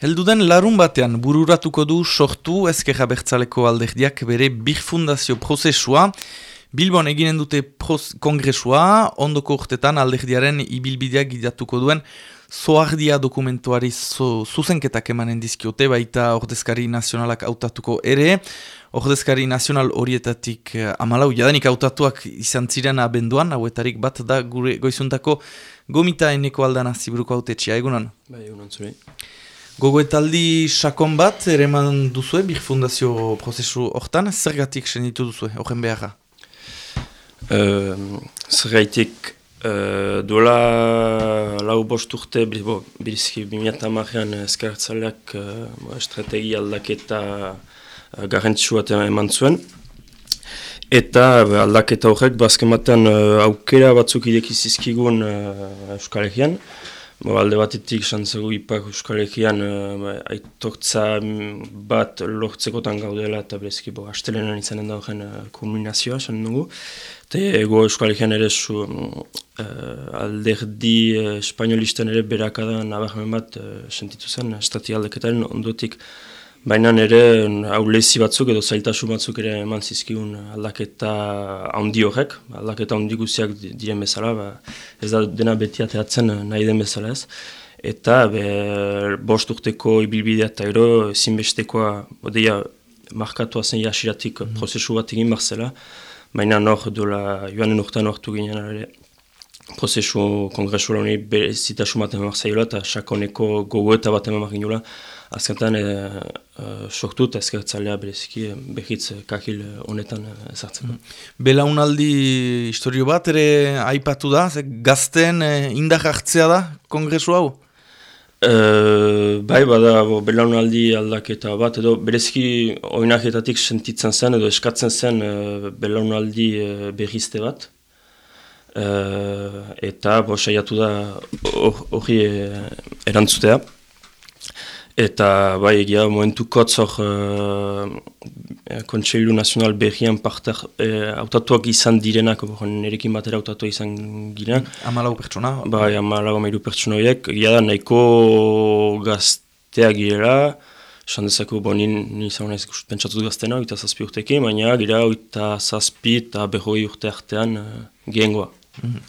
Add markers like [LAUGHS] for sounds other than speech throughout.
Helduden larun batean bururatuko du sortu ezkerra bertzaleko alderdiak bere bir fundazio prozesua. Bilbon eginen dute kongresua, ondoko urtetan alderdiaren ibilbideak gidatuko duen zoardia dokumentuari zo, zuzenketak emanen dizkiote, baita ordezkari nazionalak hautatuko ere. Ordezkari nazional horietatik eh, amalau jadanik hautatuak izan ziren abenduan, hauetarik bat da gure goizuntako gomita eneko aldana ziburuko haute txia, egunan? Bai, egunan zure. Gogoetaldi sakon bat, ere eman duzue, bir fundazio prozesu hortan, zergatik senditu duzue, horren beharra? Uh, zergaitik, uh, duela lau bost urte, birizki bimiata marrean eskartzaleak uh, estrategi aldaketa uh, garrantzua eman zuen. Eta aldaketa horrek, bazken batean uh, aukera batzuk idekizizkigun uh, Euskal Herrian, Bo, alde batetik santzago ipak Euskal Herrian uh, aitortza bat lortzekotan gaudela eta berezki bo, astelenan izanen da horren uh, kulminazioa, san dugu. Eta ego Euskal Herrian ere zu uh, alderdi uh, espainolisten ere berakada nabarmen bat uh, sentitu zen, estati aldeketaren ondotik Baina ere, haulezi batzuk edo zailtasun batzuk ere eman zizkigun aldaketa handi horrek, aldaketa handi guziak diren bezala, ba, ez da dena beti ateatzen nahi den bezala ez. Eta be, bost urteko ibilbidea eta ero, zinbestekoa, odeia, markatua zen jasiratik mm prozesu bat egin barzela, baina nor dola joanen urtean ortu ginen prozesu kongresu honi berezitasun bat eman marzaiola eta sakoneko gogoeta bat eman marginula, azkentan e, e, sortu eta ezkertzalea bereziki e, behitz kakil honetan ezartzen. Mm. Belaunaldi historio bat ere aipatu da, ze gazten e, indar hartzea da kongresu hau? E, bai, bada belaunaldi aldaketa bat, edo bereziki oinaketatik sentitzen zen edo eskatzen zen e, belaunaldi e, behizte bat. E, eta bo, saiatu da hori e, erantzutea. Eta bai egia momentu kotzor uh, Kontseilu Nazional berrian parter uh, autatuak izan direnak, nerekin batera autatu izan girenak. Amalau pertsona? Bai, amalau amairu pertsona horiek. Egia da nahiko gazteak girela, esan dezako bo nien izan honez pentsatu gaztena, oita zazpi urtekin, baina gira oita zazpi eta behoi urte artean uh, gehengoa. Mm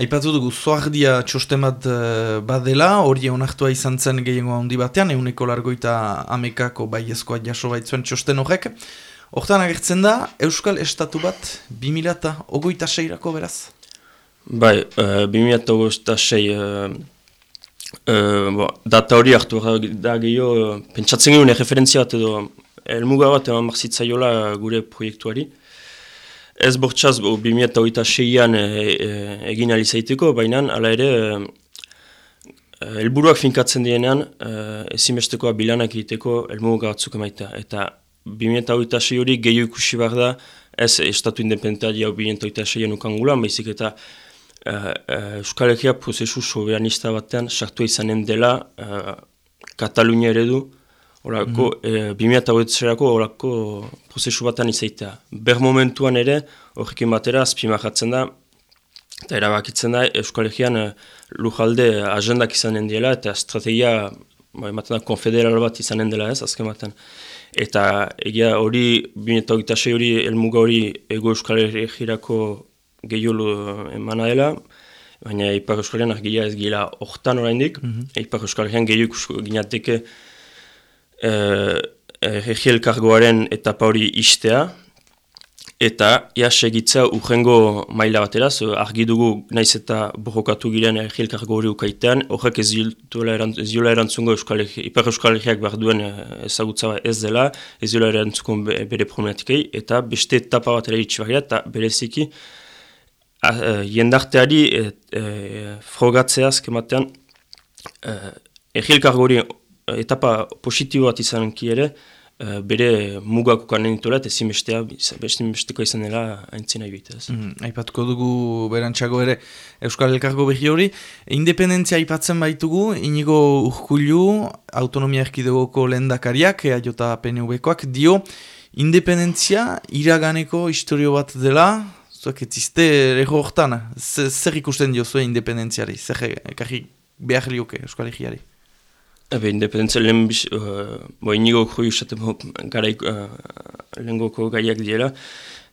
Aipatu dugu, zoardia txosten bat uh, badela, hori onartua izan zen gehiengo handi batean, euneko largoita amekako baiezkoa jaso baitzuen txosten horrek. Hortan agertzen da, Euskal Estatu bat 2008 seirako beraz? Bai, uh, 2008 sei, uh, uh, data hori hartu da gehiago, uh, pentsatzen genuen referentzia bat edo, elmuga bat eman marzitzaiola gure proiektuari. Ez bortxaz, bi eta oita seian e, e, egin alizaiteko, baina ala ere e, helburuak finkatzen dienean e, ezinbestekoa bilanak egiteko elmugu batzuk emaita. Eta bi eta oita sei hori gehiu ikusi behar da, ez estatu oita seian ukangulan, baizik eta e, e, Euskal Herria prozesu soberanista batean sartu izanen dela e, Katalunia eredu, Horako, mm -hmm. e, 2008-erako horako prozesu batan izaitea. Ber momentuan ere, horrekin batera, azpimahatzen da, eta erabakitzen da, Euskal Herrian e, lujalde agendak izanen diela, eta estrategia, ba, ematen da, konfederal bat izanen dela ez, azken baten. Eta egia hori, 2008 hori, elmuga hori, ego Euskal Herriako gehiolo emana dela, baina Ipar Euskal Herrian argia ez gila hortan oraindik, mm -hmm. Ipar Euskal Herrian gehiok ginateke, egielkargoaren uh, etapa hori istea, eta ia segitza urrengo maila batera, so argi dugu naiz eta borrokatu giren egielkargo hori ukaitean, horrek ez diola erantzungo Euskal Ipar Euskal Herriak behar duen ezagutza ez dela, ez diola erantzungo bere problematikei, eta beste etapa batera itxibarria, eta bereziki uh, jendarteari uh, uh, frogatzea azkematean uh, egielkargo hori etapa positibo bat izan ere, uh, bere mugako kanen dituela eta ezinbesteko izan dela aintzina ibita. Mm, aipatuko dugu berantxago ere Euskal Elkargo behi hori. Independentzia aipatzen baitugu, inigo urkulu, autonomia erkidegoko lendakariak, ea jota PNV-koak, dio, independentzia iraganeko historio bat dela, zuak etzizte erro hortan, zer ikusten dio zuen independentziari, zer ekarri behar lioke Euskal Egiari? Ebe, independentzia lehen biz, uh, bo, inigo joi usaten garaik, uh, lehen goko gaiak diela.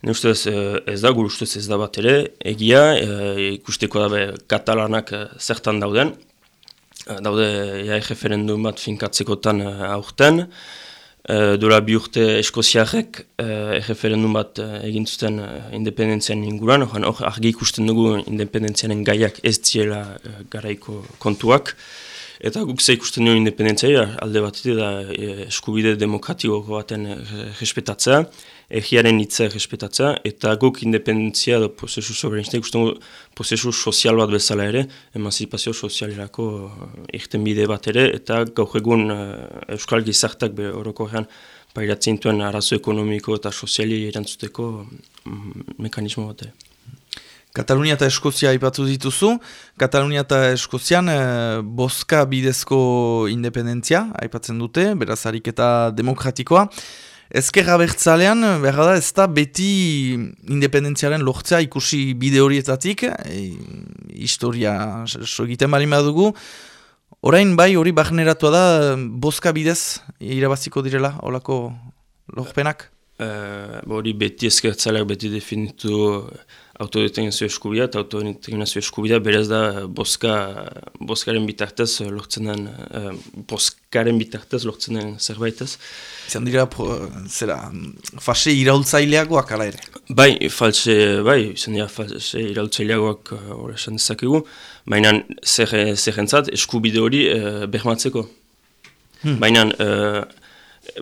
Ne ustez uh, ez da, gure ustez ez da bat ere, egia, uh, ikusteko dabe katalanak uh, zertan dauden. Uh, daude, ja, referendum bat finkatzekotan uh, aurten. Uh, Dola bi urte eskoziarrek uh, referendum bat uh, egin zuten uh, independentzian inguran. Hor argi ikusten dugu independentzianen gaiak ez diela uh, garaiko kontuak. Eta guk ze ikusten nuen independentzia, alde bat da e, eskubide demokratiko baten respetatzea, egiaren hitza respetatzea, eta guk independentzia da prozesu soberanistek ikusten prozesu sozial bat bezala ere, emanzipazio sozialerako irten bide bat ere, eta gaur egun e, Euskal Gizartak be horoko gehan pairatzen duen arazo ekonomiko eta soziali erantzuteko mm, mekanismo bat ere. Katalunia eta Eskozia ipatu dituzu. Katalunia eta Eskozian e, boska bidezko independentzia aipatzen dute, beraz ariketa demokratikoa. Ezkerra bertzalean, behar da, ez da beti independentziaren lortzea ikusi bide horietatik, e, historia so egiten bali dugu. Orain bai hori bahneratu da boska bidez irabaziko direla, holako lorpenak? Uh, hori beti ezkertzaleak beti definitu autodeterminazio eskubida eta autodeterminazio eskubida berez da boska, boskaren bitartez lortzen den, uh, boskaren bitartez lortzen den zerbaitez. Zan dira, zera, fase iraultzaileagoak ala ere? Bai, false, bai, zan dira, fase iraultzaileagoak hori esan dezakegu, baina zer, zer eskubide hori uh, behmatzeko. Hmm. Baina, uh,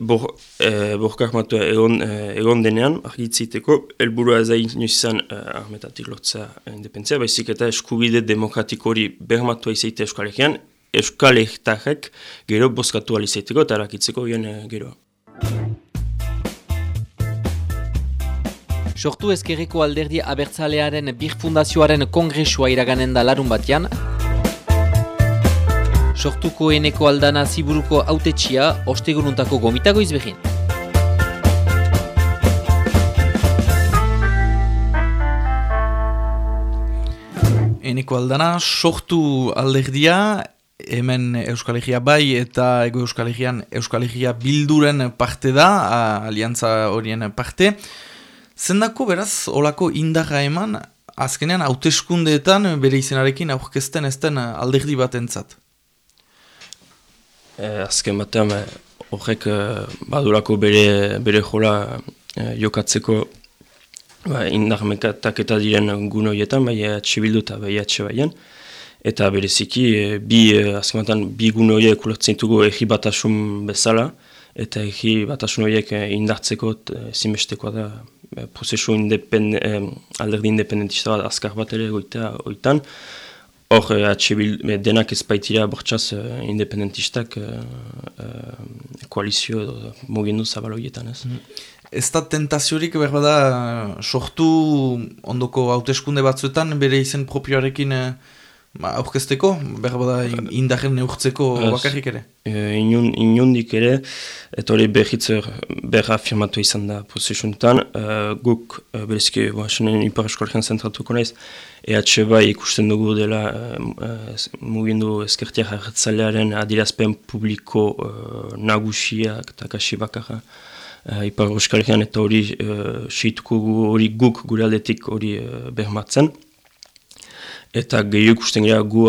Bor, e, borkak matua egon, e, egon denean, argitziteko, helburua ez da izan e, armetatik lotzea independentzia, baizik eta eskubide demokratiko hori bermatua izaita euskalegian, euskalegitarek gero bozkatu alizaiteko eta arakitzeko gen e, gero. Sortu ezkerreko alderdi abertzalearen bir fundazioaren kongresua iraganen da larun batean, sortuko eneko aldana ziburuko autetxia ostegununtako gomitago izbehin. Eneko aldana sortu alderdia, hemen Euskal Herria bai eta ego Euskal Herrian Euskal Herria bilduren parte da, aliantza horien parte. Zendako beraz, olako indarra eman, azkenean hauteskundeetan bere izenarekin aurkezten ezten alderdi bat Eh, azken batean eh, horrek eh, badurako bere, bere jola eh, jokatzeko ba, indarmekatak eta diren gun horietan, bai atxe bildu eta bai atxe. Eta bereziki, eh, bi, eh, azken batean, bi gun horiek ulertzen dugu egi batasun bezala, eta egi batasun horiek eh, indartzeko eh, zinbestekoa da eh, prozesu independ, eh, alderdi independentista bat azkar bat ere goitea oitan. Hor, uh, denak ez baitira bortxaz uh, independentistak uh, uh, koalizio edo mugindu zabaloietan ez. Mm. Ez da tentaziorik behar bada sortu ondoko hauteskunde batzuetan bere izen propioarekin uh, aurkezteko, behar bada indaren neurtzeko bakarrik ere? Uh, inundik ere, eta hori behitz behar afirmatu izan da posisuntan, uh, guk uh, berezki, boa, ipar eskolegian zentratuko naiz, EH bai ikusten dugu dela uh, mugindu ezkertiak hartzalearen adirazpen publiko uh, nagusiak eta kasi bakarra uh, Ipar eta hori uh, hori guk gure aldetik hori uh, behmatzen. Eta gehi ikusten gara gu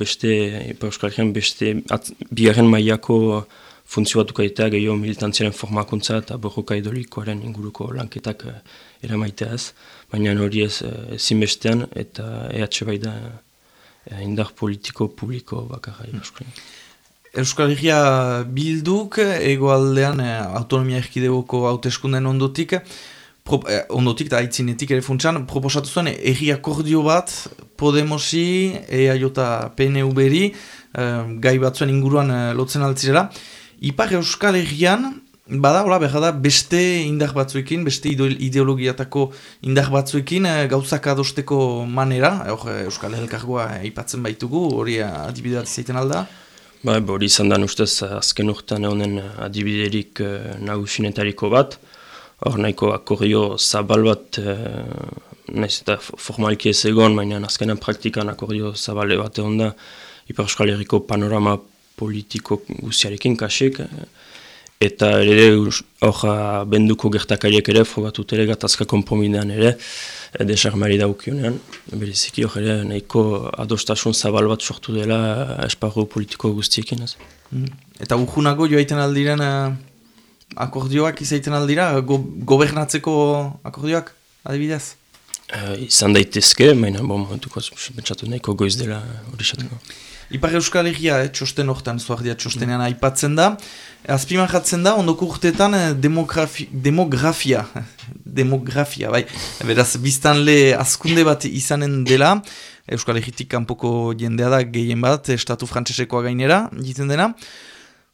beste Ipar beste bigarren mailako funtzio batuka eta gehiago militantziaren formakuntza eta borroka idolikoaren inguruko lanketak uh, eramaitea baina hori ez zinbestean eta EH bai da eh, indar politiko publiko bakarra mm. Euskal Herria bilduk egoaldean eh, autonomia erkidegoko hauteskunden ondotik Pro, eh, ondotik eta aitzinetik ere funtsan, proposatu zuen erri akordio bat Podemosi, EAJ PNU-beri, eh, gai batzuen inguruan eh, lotzen altzirela. Ipar Euskal Herrian, Bada, hola, behar da, beste indar batzuekin, beste ideologiatako indar batzuekin e, gauzak adosteko manera, e, Euskal Helkargoa aipatzen baitugu, hori adibide bat izaiten alda? Ba, hori izan da ustez azken urtean honen adibiderik e, nagusinetariko bat, hor nahiko akorrio zabal bat, e, nahiz eta formalki ez egon, baina azkenan praktikan akorrio zabale bat egon da, Ipar Euskal Herriko panorama politiko guziarekin kasik, eta ere hor benduko gertakariek ere frogatut ere gatazka komprominean ere desarmari daukionean, bereziki hor ere nahiko adostasun zabal bat sortu dela esparru politiko guztiekin. Mm. Eta urjunago joaiten aldiren uh, akordioak izaiten aldira, go, gobernatzeko akordioak adibidez? Uh, izan daitezke, baina bon, momentuko bentsatu nahiko goiz dela hori xatuko. Ipar Euskal Herria, eh, txosten hortan, zuardia txostenean mm. aipatzen da. Azpiman jatzen da, ondoko urteetan eh, demografi, demografia, [LAUGHS] demografia, bai, beraz, biztan le askunde bat izanen dela, Euskal Herritik kanpoko jendea da gehien bat, estatu frantsesekoa gainera, jiten dena.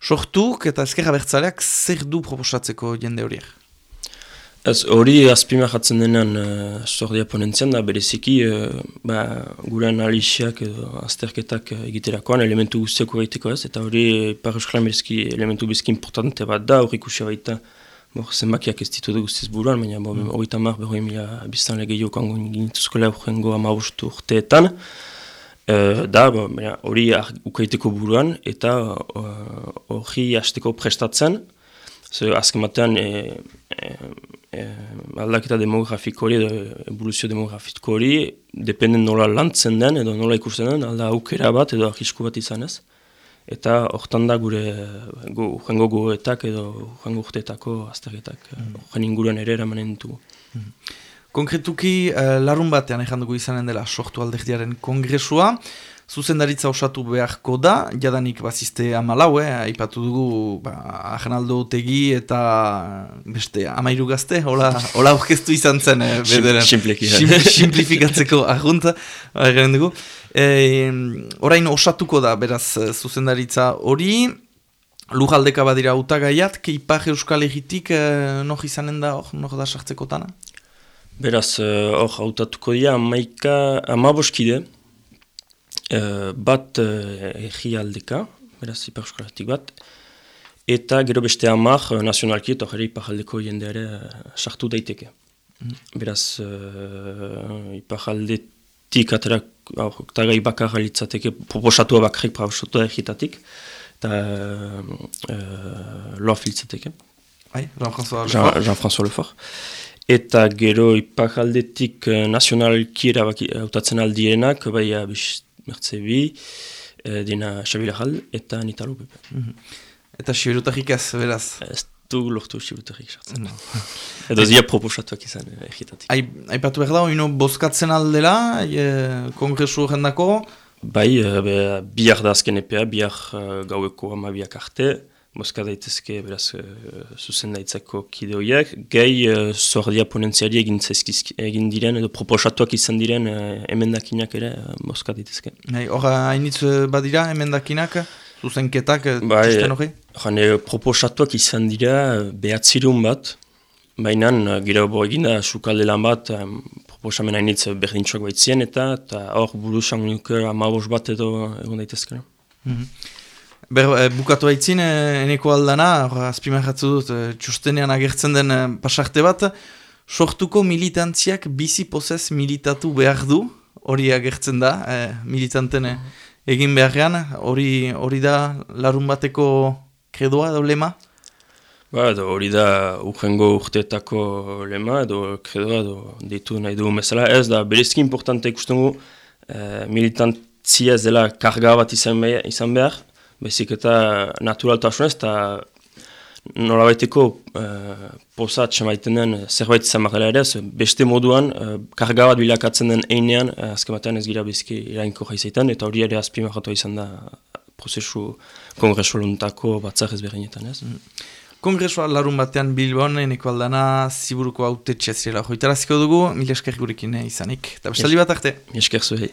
Sortuk eta ezkerra bertzaleak zer du proposatzeko jende horiek? Ez hori azpima jatzen denean uh, sordia ponentzian da bereziki uh, ba, gure analiziak edo azterketak uh, egiterakoan elementu guztiako gaiteko ez eta hori Ipar Euskal bereziki elementu bizki importante bat da hori ikusia baita Bor, zenbakiak ez ditu du guztiz buruan, baina mm. hori tamar behoi mila biztan lege joko ango ginituzko lehurrengo amabustu urteetan. Uh, da, hori ukaiteko buruan eta hori uh, hasteko prestatzen. Azken batean, e, e, aldaketa demografiko hori, evoluzio demografiko hori, dependen nola lantzen den, edo nola ikusten den, alda aukera bat, edo arrisku bat izan ez. Eta hortan da gure jango goetak edo jango urteetako aztergetak, mm. inguruan ere eramanen ditugu. Mm. Konkretuki, uh, larun batean ezan dugu izanen dela sortu aldehdiaren kongresua, zuzendaritza osatu beharko da, jadanik bazizte amalau, eh, aipatu dugu ba, ahenaldo tegi eta beste amairu gazte, hola, hola orkestu izan zen, eh, bederen. Simplifikatzeko [LAUGHS] ahunta, egin dugu. E, orain osatuko da, beraz, zuzendaritza hori, lujaldeka badira utagaiat, keipar euskal egitik, eh, noh izanen da, oh, noh da sartzeko tana? Beraz, eh, hor, uh, hautatuko dira, amaika, amaboskide, uh, bat uh, egialdeka, beraz, iparuskaratik bat, eta gero beste amak uh, nazionalki, eta jere ipajaldeko jendeare sartu daiteke. Mm. Beraz, uh, ipajaldetik atera, eta gai bakarra litzateke, proposatua bakarrik proposatua egitatik, eta uh, loaf litzateke. Jean-François Lefort. Jean-François Lefort eta gero ipakaldetik uh, nazionalki hautatzen aldienak, bai abiz mertzebi, uh, dina Xabila Jal eta Nitalo Pepe. Mm -hmm. Eta Xibirutajik ez, beraz? Ez du lortu Xibirutajik sartzen. No. [LAUGHS] Edo zia proposatuak izan eh, egitatik. Aipatu behar da, ino boskatzen aldela, e, kongresu jendako? Bai, e, bihar da azken epea, bihar uh, gaueko ama biak arte, Moska daitezke, beraz, uh, zuzen daitzako kide horiek. Gehi, uh, zordia ponentziari egin, egin diren, edo proposatuak izan diren uh, emendakinak ere, uh, moska daitezke. Hora, hainitz badira emendakinak, zuzenketak, bai, txisten hori? Jane, proposatuak izan dira behatzirun bat, baina uh, gira bo egin sukalde lan bat, um, proposamen hainitz berdintxoak baitzien, eta hor burusan nuke amabos bat edo egon daitezke. Mm Ber, e, bukatu haitzin, e, eneko aldana, azpimarratzu dut, e, txustenean agertzen den pasarte bat, sortuko militantziak bizi pozez militatu behar du, hori agertzen da, e, militanten egin beharrean, hori, hori da larun bateko kredoa edo lema? Ba, edo hori da urrengo urteetako lema, edo kredoa, edo ditu nahi du mesela, ez da berezki importante ikusten gu, e, militantzia ez dela karga bat izan behar, bezik eta naturaltasunez, eta nola baiteko uh, posat semaiten den zerbait izan bakala ere, beste moduan, uh, karga bat bilakatzen den einean, uh, azken batean ez gira bizki irainko jaizetan, eta hori ere azpimarratu izan da prozesu kongresu lontako batzak ezberdinetan ez. Mm. Kongresua larun batean Bilbon, eneko aldana, ziburuko haute txezirela. Joitaraziko dugu, mil esker gurekin izanik. Eta bestaldi bat arte. Mil esker zuhei.